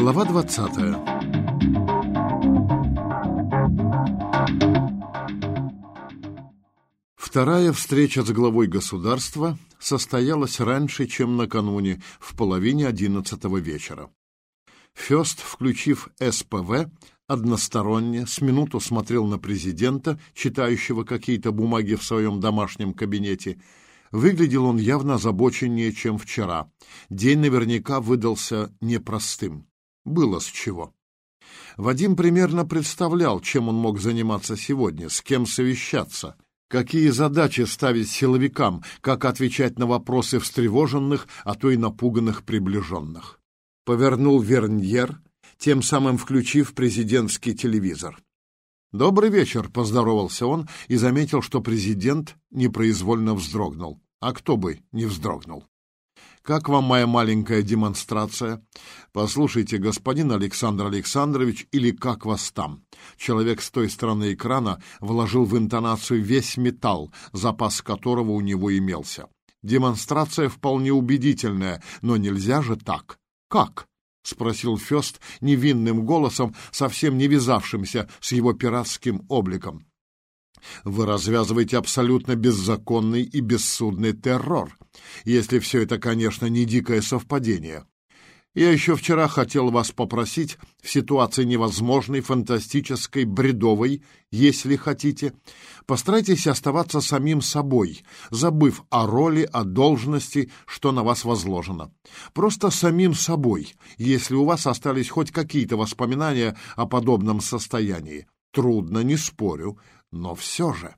Глава 20 Вторая встреча с главой государства состоялась раньше, чем накануне, в половине одиннадцатого вечера. Фёст, включив СПВ, односторонне с минуту смотрел на президента, читающего какие-то бумаги в своем домашнем кабинете. Выглядел он явно озабоченнее, чем вчера. День наверняка выдался непростым. Было с чего. Вадим примерно представлял, чем он мог заниматься сегодня, с кем совещаться, какие задачи ставить силовикам, как отвечать на вопросы встревоженных, а то и напуганных приближенных. Повернул Верньер, тем самым включив президентский телевизор. «Добрый вечер», — поздоровался он и заметил, что президент непроизвольно вздрогнул. А кто бы не вздрогнул? «Как вам моя маленькая демонстрация?» «Послушайте, господин Александр Александрович, или как вас там?» Человек с той стороны экрана вложил в интонацию весь металл, запас которого у него имелся. «Демонстрация вполне убедительная, но нельзя же так». «Как?» — спросил Фёст невинным голосом, совсем не вязавшимся с его пиратским обликом. «Вы развязываете абсолютно беззаконный и бессудный террор, если все это, конечно, не дикое совпадение. Я еще вчера хотел вас попросить в ситуации невозможной, фантастической, бредовой, если хотите, постарайтесь оставаться самим собой, забыв о роли, о должности, что на вас возложено. Просто самим собой, если у вас остались хоть какие-то воспоминания о подобном состоянии. Трудно, не спорю, но все же.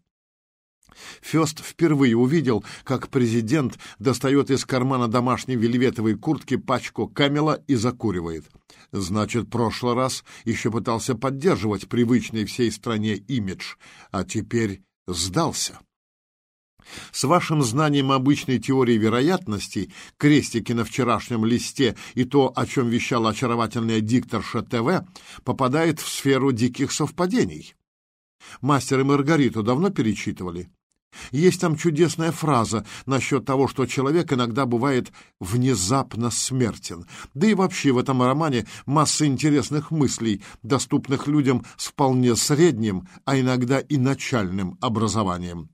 Фёст впервые увидел, как президент достает из кармана домашней вельветовой куртки пачку камела и закуривает. Значит, прошлый раз еще пытался поддерживать привычный всей стране имидж, а теперь сдался. С вашим знанием обычной теории вероятностей, крестики на вчерашнем листе и то, о чем вещала очаровательная дикторша ТВ, попадает в сферу диких совпадений. Мастер и Маргариту давно перечитывали? Есть там чудесная фраза насчет того, что человек иногда бывает внезапно смертен. Да и вообще в этом романе масса интересных мыслей, доступных людям с вполне средним, а иногда и начальным образованием.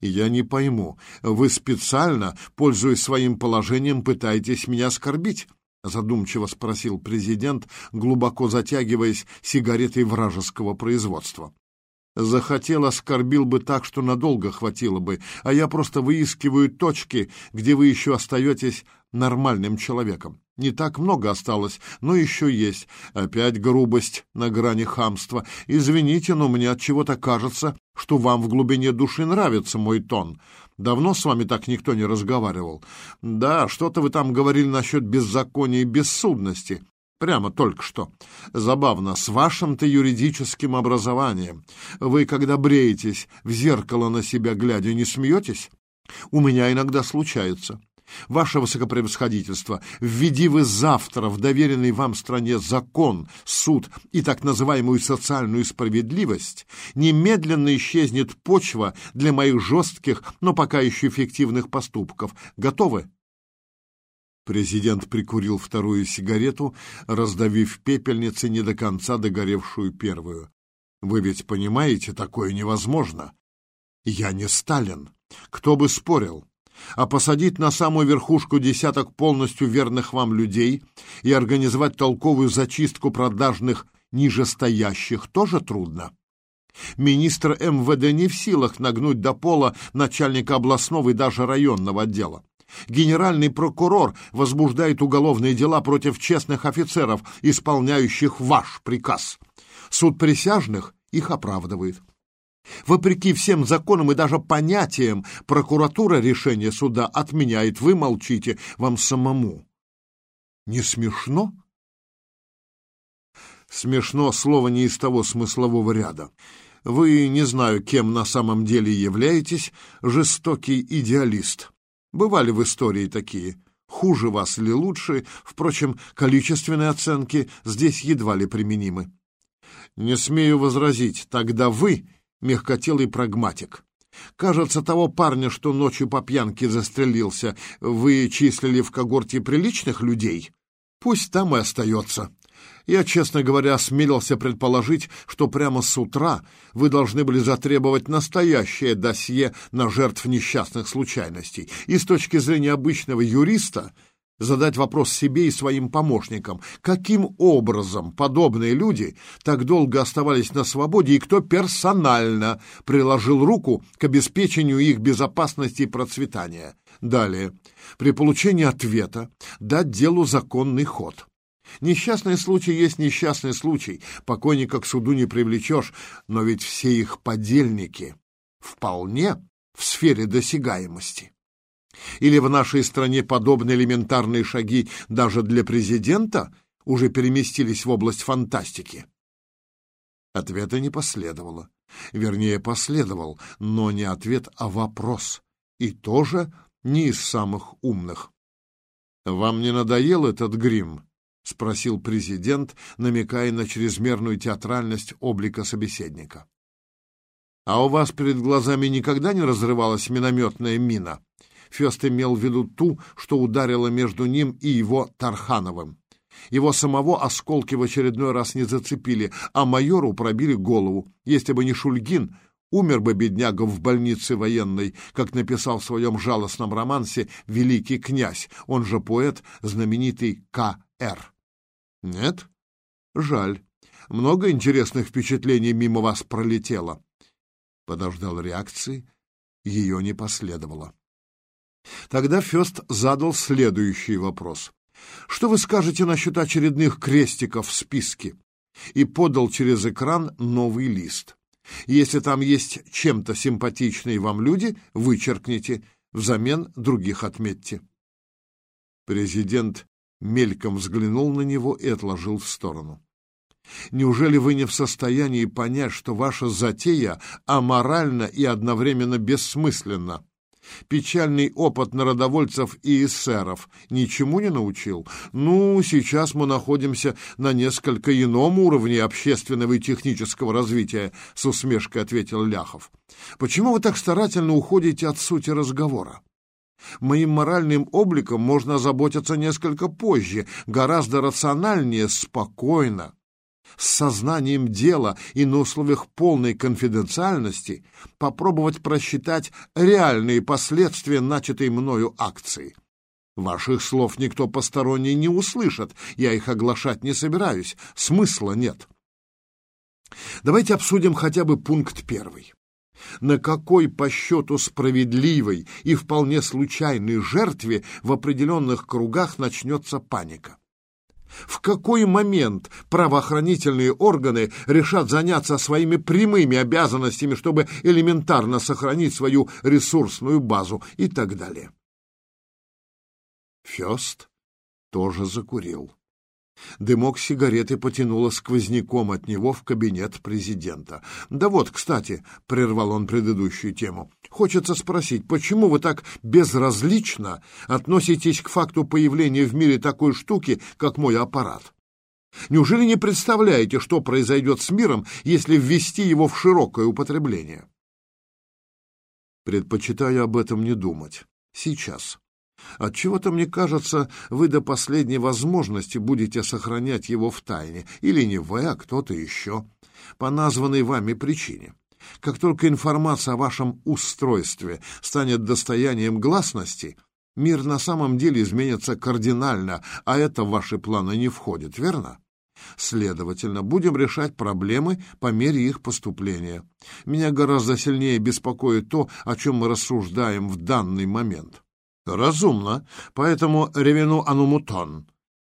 Я не пойму, вы специально, пользуясь своим положением, пытаетесь меня оскорбить? Задумчиво спросил президент, глубоко затягиваясь сигаретой вражеского производства. Захотел, оскорбил бы так, что надолго хватило бы, а я просто выискиваю точки, где вы еще остаетесь нормальным человеком. Не так много осталось, но еще есть. Опять грубость на грани хамства. Извините, но мне от чего-то кажется, что вам в глубине души нравится мой тон. Давно с вами так никто не разговаривал. Да, что-то вы там говорили насчет беззакония и бессудности. Прямо только что. Забавно, с вашим-то юридическим образованием. Вы, когда бреетесь, в зеркало на себя глядя, не смеетесь? У меня иногда случается. Ваше высокопревосходительство, введи вы завтра в доверенный вам стране закон, суд и так называемую социальную справедливость, немедленно исчезнет почва для моих жестких, но пока еще эффективных поступков. Готовы? Президент прикурил вторую сигарету, раздавив пепельницы не до конца догоревшую первую. «Вы ведь понимаете, такое невозможно. Я не Сталин. Кто бы спорил? А посадить на самую верхушку десяток полностью верных вам людей и организовать толковую зачистку продажных нижестоящих тоже трудно. Министр МВД не в силах нагнуть до пола начальника областного и даже районного отдела. Генеральный прокурор возбуждает уголовные дела против честных офицеров, исполняющих ваш приказ. Суд присяжных их оправдывает. Вопреки всем законам и даже понятиям, прокуратура решение суда отменяет. Вы молчите, вам самому. Не смешно? Смешно слово не из того смыслового ряда. Вы, не знаю, кем на самом деле являетесь, жестокий идеалист. Бывали в истории такие. Хуже вас или лучше, впрочем, количественные оценки здесь едва ли применимы. Не смею возразить, тогда вы мягкотелый прагматик. Кажется, того парня, что ночью по пьянке застрелился, вы числили в когорте приличных людей? Пусть там и остается. Я, честно говоря, осмелился предположить, что прямо с утра вы должны были затребовать настоящее досье на жертв несчастных случайностей. И с точки зрения обычного юриста задать вопрос себе и своим помощникам, каким образом подобные люди так долго оставались на свободе и кто персонально приложил руку к обеспечению их безопасности и процветания. Далее, при получении ответа дать делу законный ход. Несчастный случай есть несчастный случай, покойника к суду не привлечешь, но ведь все их подельники вполне в сфере досягаемости. Или в нашей стране подобные элементарные шаги даже для президента уже переместились в область фантастики? Ответа не последовало. Вернее, последовал, но не ответ, а вопрос. И тоже не из самых умных. «Вам не надоел этот грим?» — спросил президент, намекая на чрезмерную театральность облика собеседника. «А у вас перед глазами никогда не разрывалась минометная мина?» Фест имел в виду ту, что ударила между ним и его Тархановым. Его самого осколки в очередной раз не зацепили, а майору пробили голову. Если бы не Шульгин, умер бы бедняга в больнице военной, как написал в своем жалостном романсе «Великий князь», он же поэт, знаменитый К.Р. Нет? Жаль. Много интересных впечатлений мимо вас пролетело. Подождал реакции, ее не последовало. Тогда Фест задал следующий вопрос. Что вы скажете насчет очередных крестиков в списке? И подал через экран новый лист. Если там есть чем-то симпатичные вам люди, вычеркните, взамен других отметьте. Президент мельком взглянул на него и отложил в сторону. Неужели вы не в состоянии понять, что ваша затея аморальна и одновременно бессмысленна? Печальный опыт народовольцев и эсеров ничему не научил? Ну, сейчас мы находимся на несколько ином уровне общественного и технического развития, с усмешкой ответил Ляхов. Почему вы так старательно уходите от сути разговора? Моим моральным обликом можно заботиться несколько позже, гораздо рациональнее, спокойно, с сознанием дела и на условиях полной конфиденциальности попробовать просчитать реальные последствия начатой мною акции. Ваших слов никто посторонний не услышит, я их оглашать не собираюсь, смысла нет. Давайте обсудим хотя бы пункт первый на какой по счету справедливой и вполне случайной жертве в определенных кругах начнется паника. В какой момент правоохранительные органы решат заняться своими прямыми обязанностями, чтобы элементарно сохранить свою ресурсную базу и так далее. Фёст тоже закурил. Дымок сигареты потянуло сквозняком от него в кабинет президента. «Да вот, кстати», — прервал он предыдущую тему, — «хочется спросить, почему вы так безразлично относитесь к факту появления в мире такой штуки, как мой аппарат? Неужели не представляете, что произойдет с миром, если ввести его в широкое употребление?» «Предпочитаю об этом не думать. Сейчас», Отчего-то мне кажется, вы до последней возможности будете сохранять его в тайне, или не вы, а кто-то еще, по названной вами причине. Как только информация о вашем устройстве станет достоянием гласности, мир на самом деле изменится кардинально, а это в ваши планы не входит, верно? Следовательно, будем решать проблемы по мере их поступления. Меня гораздо сильнее беспокоит то, о чем мы рассуждаем в данный момент. Разумно, поэтому ревену анумутон.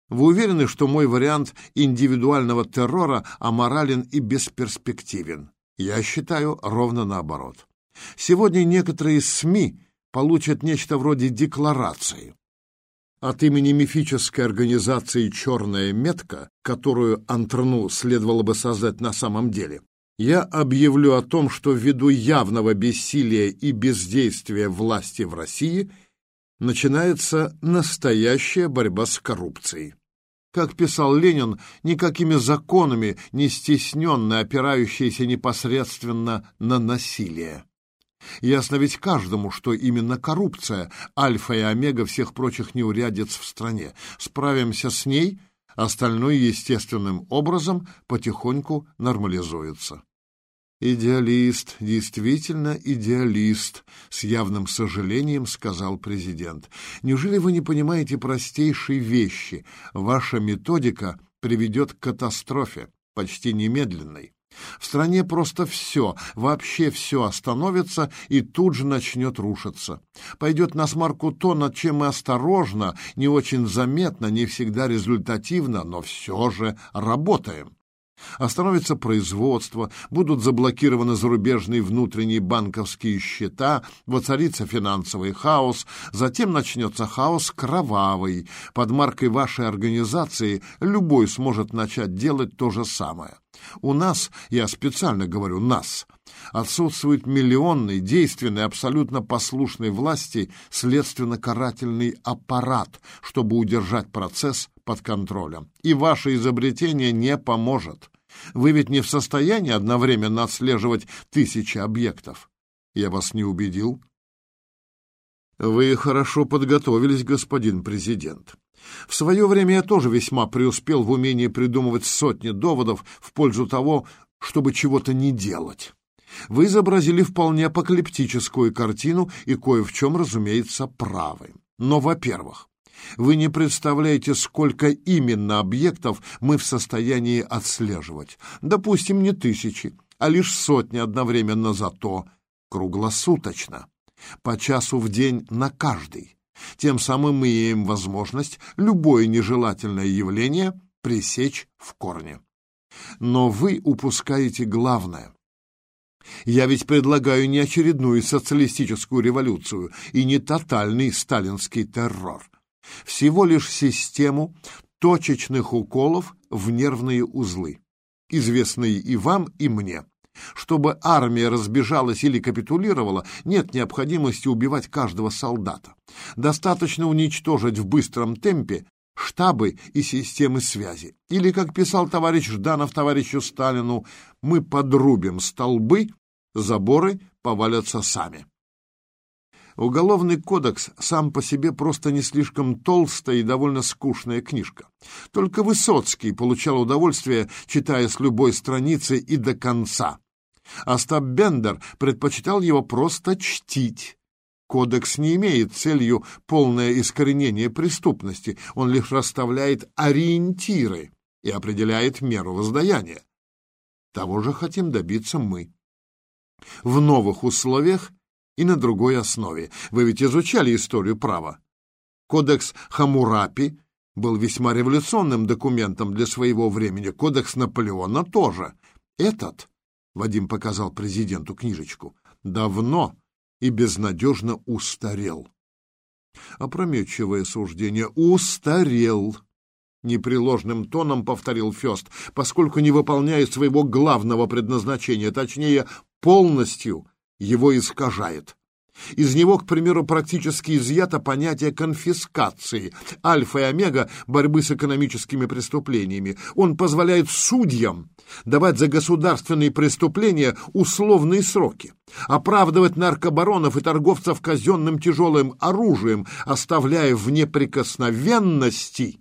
Вы уверены, что мой вариант индивидуального террора аморален и бесперспективен? Я считаю ровно наоборот. Сегодня некоторые СМИ получат нечто вроде декларации. От имени мифической организации «Черная метка», которую Антрну следовало бы создать на самом деле, я объявлю о том, что ввиду явного бессилия и бездействия власти в России – начинается настоящая борьба с коррупцией. Как писал Ленин, никакими законами не стесненно опирающиеся непосредственно на насилие. Ясно ведь каждому, что именно коррупция – альфа и омега всех прочих неурядиц в стране. Справимся с ней, Остальное естественным образом потихоньку нормализуется. «Идеалист, действительно идеалист», — с явным сожалением сказал президент. «Неужели вы не понимаете простейшей вещи? Ваша методика приведет к катастрофе, почти немедленной. В стране просто все, вообще все остановится и тут же начнет рушиться. Пойдет на смарку то, над чем мы осторожно, не очень заметно, не всегда результативно, но все же работаем. Остановится производство, будут заблокированы зарубежные внутренние банковские счета, воцарится финансовый хаос, затем начнется хаос кровавый. Под маркой вашей организации любой сможет начать делать то же самое. У нас, я специально говорю «нас», отсутствует миллионный, действенный, абсолютно послушный власти следственно-карательный аппарат, чтобы удержать процесс под контролем. И ваше изобретение не поможет. Вы ведь не в состоянии одновременно отслеживать тысячи объектов. Я вас не убедил? Вы хорошо подготовились, господин президент. В свое время я тоже весьма преуспел в умении придумывать сотни доводов в пользу того, чтобы чего-то не делать. Вы изобразили вполне апокалиптическую картину и кое в чем, разумеется, правы. Но, во-первых, вы не представляете, сколько именно объектов мы в состоянии отслеживать. Допустим, не тысячи, а лишь сотни одновременно зато круглосуточно. По часу в день на каждый. Тем самым мы имеем возможность любое нежелательное явление пресечь в корне. Но вы упускаете главное. Я ведь предлагаю не очередную социалистическую революцию и не тотальный сталинский террор всего лишь систему точечных уколов в нервные узлы, известные и вам, и мне. Чтобы армия разбежалась или капитулировала, нет необходимости убивать каждого солдата. Достаточно уничтожить в быстром темпе штабы и системы связи. Или, как писал товарищ Жданов товарищу Сталину, мы подрубим столбы, заборы повалятся сами. Уголовный кодекс сам по себе просто не слишком толстая и довольно скучная книжка. Только Высоцкий получал удовольствие, читая с любой страницы и до конца. Остап Бендер предпочитал его просто чтить. Кодекс не имеет целью полное искоренение преступности, он лишь расставляет ориентиры и определяет меру воздаяния. Того же хотим добиться мы. В новых условиях и на другой основе. Вы ведь изучали историю права. Кодекс Хамурапи был весьма революционным документом для своего времени. Кодекс Наполеона тоже. Этот, Вадим показал президенту книжечку, давно и безнадежно устарел. Опрометчивое суждение «устарел». Непреложным тоном повторил Фест, поскольку не выполняет своего главного предназначения, точнее, полностью его искажает. Из него, к примеру, практически изъято понятие конфискации, альфа и омега борьбы с экономическими преступлениями. Он позволяет судьям давать за государственные преступления условные сроки, оправдывать наркобаронов и торговцев казенным тяжелым оружием, оставляя в неприкосновенности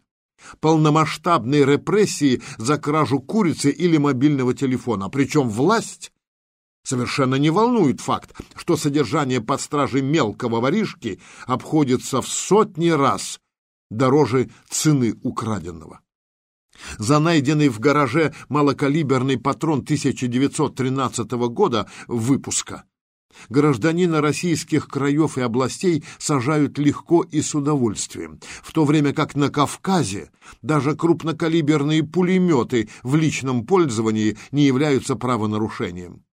полномасштабные репрессии за кражу курицы или мобильного телефона. Причем власть совершенно не волнует факт, что содержание под стражей мелкого воришки обходится в сотни раз дороже цены украденного. За найденный в гараже малокалиберный патрон 1913 года выпуска гражданина российских краев и областей сажают легко и с удовольствием, в то время как на Кавказе даже крупнокалиберные пулеметы в личном пользовании не являются правонарушением.